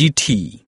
GT